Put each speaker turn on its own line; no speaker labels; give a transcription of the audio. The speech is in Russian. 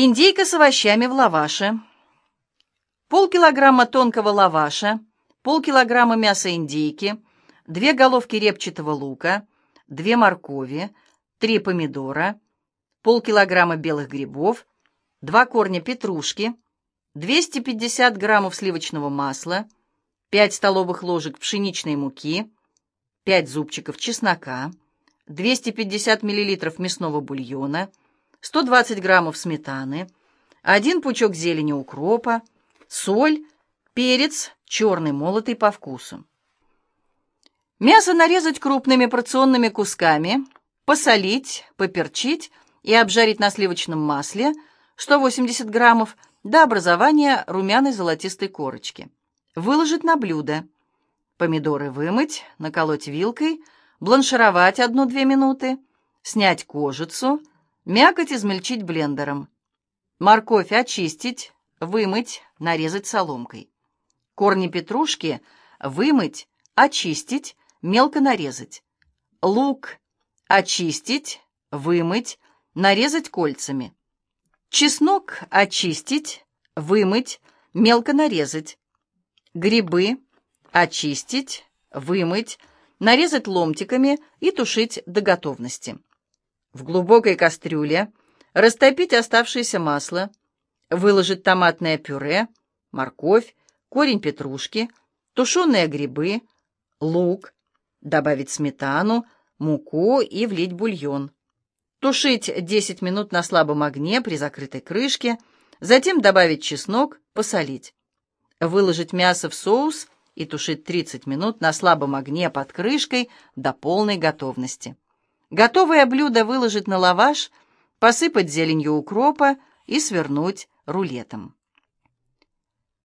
Индейка с овощами в лаваше. Полкилограмма тонкого лаваша, полкилограмма мяса индейки, две головки репчатого лука, две моркови, три помидора, полкилограмма белых грибов, два корня петрушки, 250 граммов сливочного масла, 5 столовых ложек пшеничной муки, 5 зубчиков чеснока, 250 миллилитров мясного бульона, 120 граммов сметаны, один пучок зелени укропа, соль, перец, черный молотый по вкусу. Мясо нарезать крупными порционными кусками, посолить, поперчить и обжарить на сливочном масле 180 граммов до образования румяной золотистой корочки. Выложить на блюдо. Помидоры вымыть, наколоть вилкой, бланшировать 1-2 минуты, снять кожицу, мякоть измельчить блендером. Морковь очистить, вымыть, нарезать соломкой. Корни петрушки вымыть, очистить, мелко нарезать. Лук очистить, вымыть, нарезать кольцами. Чеснок очистить, вымыть, мелко нарезать. Грибы очистить, вымыть, нарезать ломтиками и тушить до готовности. В глубокой кастрюле растопить оставшееся масло, выложить томатное пюре, морковь, корень петрушки, тушеные грибы, лук, добавить сметану, муку и влить бульон. Тушить 10 минут на слабом огне при закрытой крышке, затем добавить чеснок, посолить. Выложить мясо в соус и тушить 30 минут на слабом огне под крышкой до полной готовности. Готовое блюдо выложить на лаваш, посыпать зеленью укропа и свернуть рулетом.